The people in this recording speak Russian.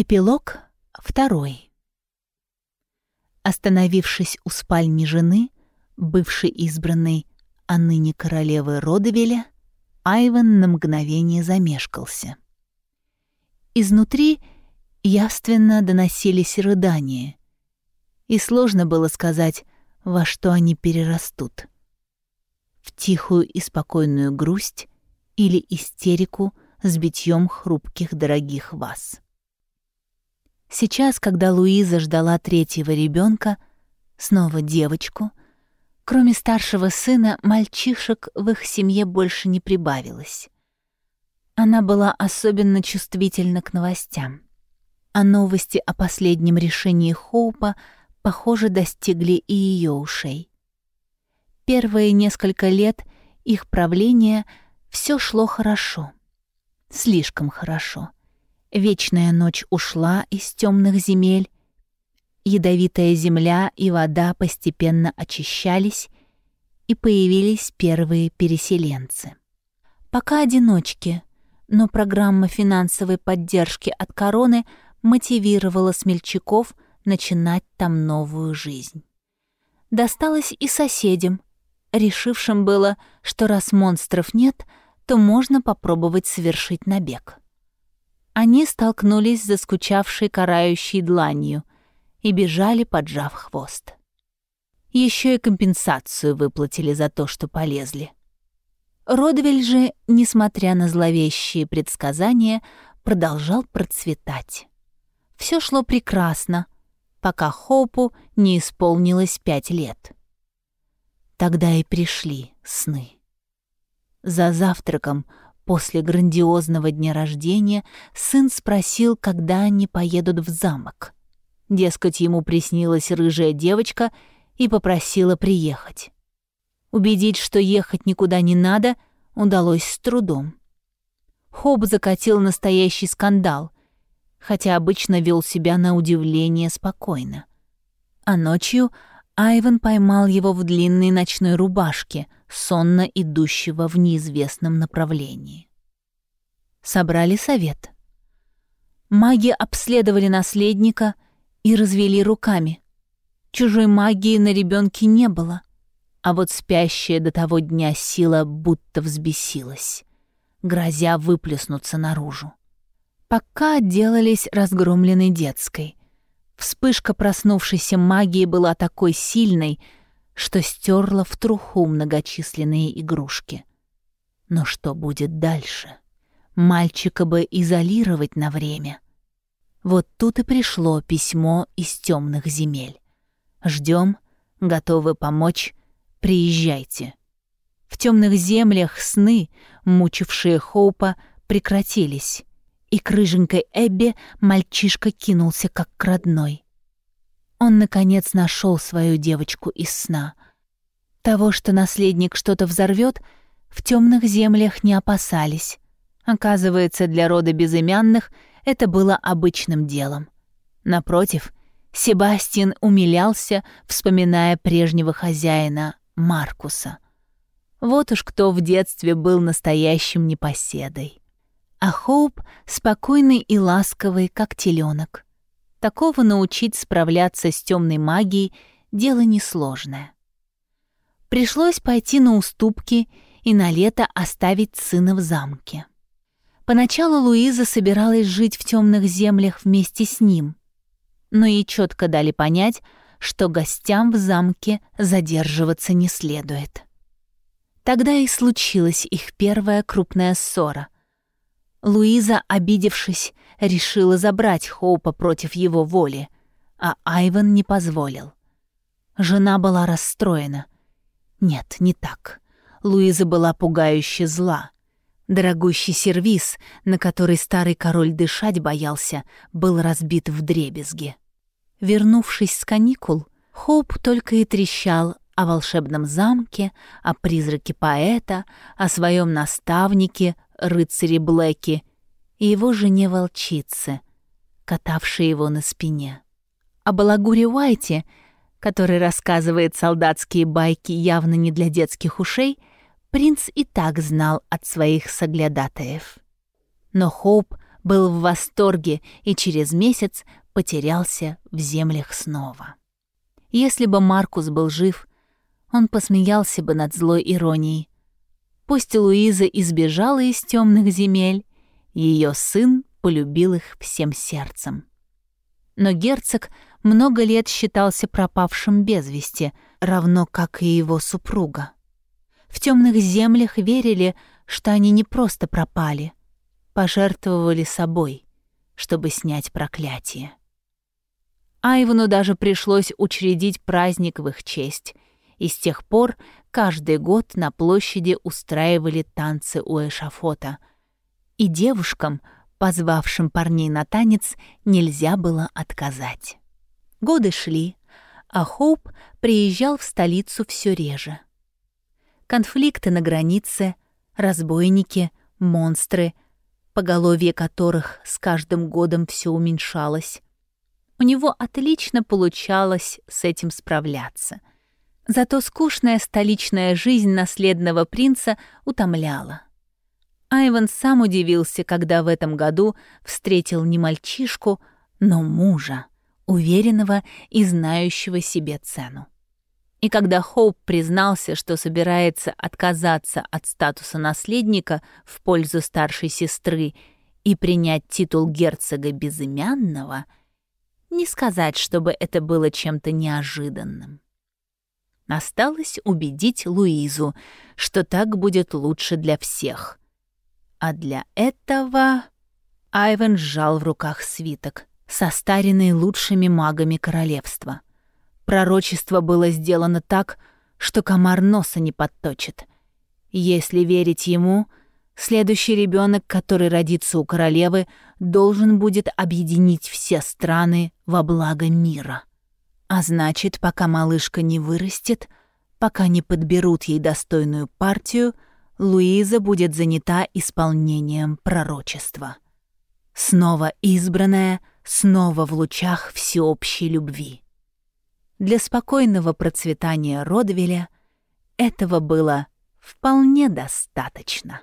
Эпилог второй. Остановившись у спальни жены, бывшей избранной, а ныне королевы Родовеля, Айван на мгновение замешкался. Изнутри явственно доносились рыдания, и сложно было сказать, во что они перерастут. В тихую и спокойную грусть или истерику с битьем хрупких дорогих вас. Сейчас, когда Луиза ждала третьего ребенка, снова девочку, кроме старшего сына, мальчишек в их семье больше не прибавилось. Она была особенно чувствительна к новостям. А новости о последнем решении Хоупа, похоже, достигли и ее ушей. Первые несколько лет их правления все шло хорошо. Слишком хорошо — Вечная ночь ушла из темных земель, ядовитая земля и вода постепенно очищались, и появились первые переселенцы. Пока одиночки, но программа финансовой поддержки от короны мотивировала смельчаков начинать там новую жизнь. Досталось и соседям, решившим было, что раз монстров нет, то можно попробовать совершить набег они столкнулись с заскучавшей карающей дланью и бежали, поджав хвост. Еще и компенсацию выплатили за то, что полезли. Родвель же, несмотря на зловещие предсказания, продолжал процветать. Все шло прекрасно, пока Хопу не исполнилось пять лет. Тогда и пришли сны. За завтраком После грандиозного дня рождения сын спросил, когда они поедут в замок. Дескать, ему приснилась рыжая девочка и попросила приехать. Убедить, что ехать никуда не надо, удалось с трудом. Хоб закатил настоящий скандал, хотя обычно вел себя на удивление спокойно. А ночью Айван поймал его в длинной ночной рубашке — сонно идущего в неизвестном направлении. Собрали совет. Маги обследовали наследника и развели руками. Чужой магии на ребенке не было, а вот спящая до того дня сила будто взбесилась, грозя выплеснуться наружу. Пока отделались разгромленной детской. Вспышка проснувшейся магии была такой сильной, что стерла в труху многочисленные игрушки. Но что будет дальше? Мальчика бы изолировать на время. Вот тут и пришло письмо из темных земель. Ждем, готовы помочь, приезжайте. В темных землях сны, мучившие Хоупа, прекратились, и к рыженькой Эбби мальчишка кинулся как к родной. Он, наконец, нашел свою девочку из сна. Того, что наследник что-то взорвет, в темных землях не опасались. Оказывается, для рода безымянных это было обычным делом. Напротив, Себастьян умилялся, вспоминая прежнего хозяина, Маркуса. Вот уж кто в детстве был настоящим непоседой. А Хоуп спокойный и ласковый, как теленок. Такого научить справляться с темной магией — дело несложное. Пришлось пойти на уступки и на лето оставить сына в замке. Поначалу Луиза собиралась жить в темных землях вместе с ним, но ей четко дали понять, что гостям в замке задерживаться не следует. Тогда и случилась их первая крупная ссора — Луиза, обидевшись, решила забрать Хоупа против его воли, а Айван не позволил. Жена была расстроена. Нет, не так. Луиза была пугающе зла. Дорогущий сервиз, на который старый король дышать боялся, был разбит в дребезги. Вернувшись с каникул, Хоуп только и трещал о волшебном замке, о призраке поэта, о своем наставнике, рыцаре Блэки, и его жене-волчице, катавшей его на спине. О балагуре Уайте, который рассказывает солдатские байки явно не для детских ушей, принц и так знал от своих соглядатаев. Но Хоуп был в восторге и через месяц потерялся в землях снова. Если бы Маркус был жив, он посмеялся бы над злой иронией. Пусть Луиза избежала из темных земель, ее сын полюбил их всем сердцем. Но герцог много лет считался пропавшим без вести, равно как и его супруга. В темных землях верили, что они не просто пропали, пожертвовали собой, чтобы снять проклятие. Айвану даже пришлось учредить праздник в их честь, и с тех пор каждый год на площади устраивали танцы у эшафота. И девушкам, позвавшим парней на танец, нельзя было отказать. Годы шли, а Хоуп приезжал в столицу все реже. Конфликты на границе, разбойники, монстры, поголовье которых с каждым годом все уменьшалось. У него отлично получалось с этим справляться. Зато скучная столичная жизнь наследного принца утомляла. Айван сам удивился, когда в этом году встретил не мальчишку, но мужа, уверенного и знающего себе цену. И когда Хоуп признался, что собирается отказаться от статуса наследника в пользу старшей сестры и принять титул герцога безымянного, не сказать, чтобы это было чем-то неожиданным. Осталось убедить Луизу, что так будет лучше для всех. А для этого Айвен сжал в руках свиток, состаренный лучшими магами королевства. Пророчество было сделано так, что комар носа не подточит. Если верить ему, следующий ребенок, который родится у королевы, должен будет объединить все страны во благо мира. А значит, пока малышка не вырастет, пока не подберут ей достойную партию, Луиза будет занята исполнением пророчества. Снова избранная, снова в лучах всеобщей любви. Для спокойного процветания Родвеля этого было вполне достаточно.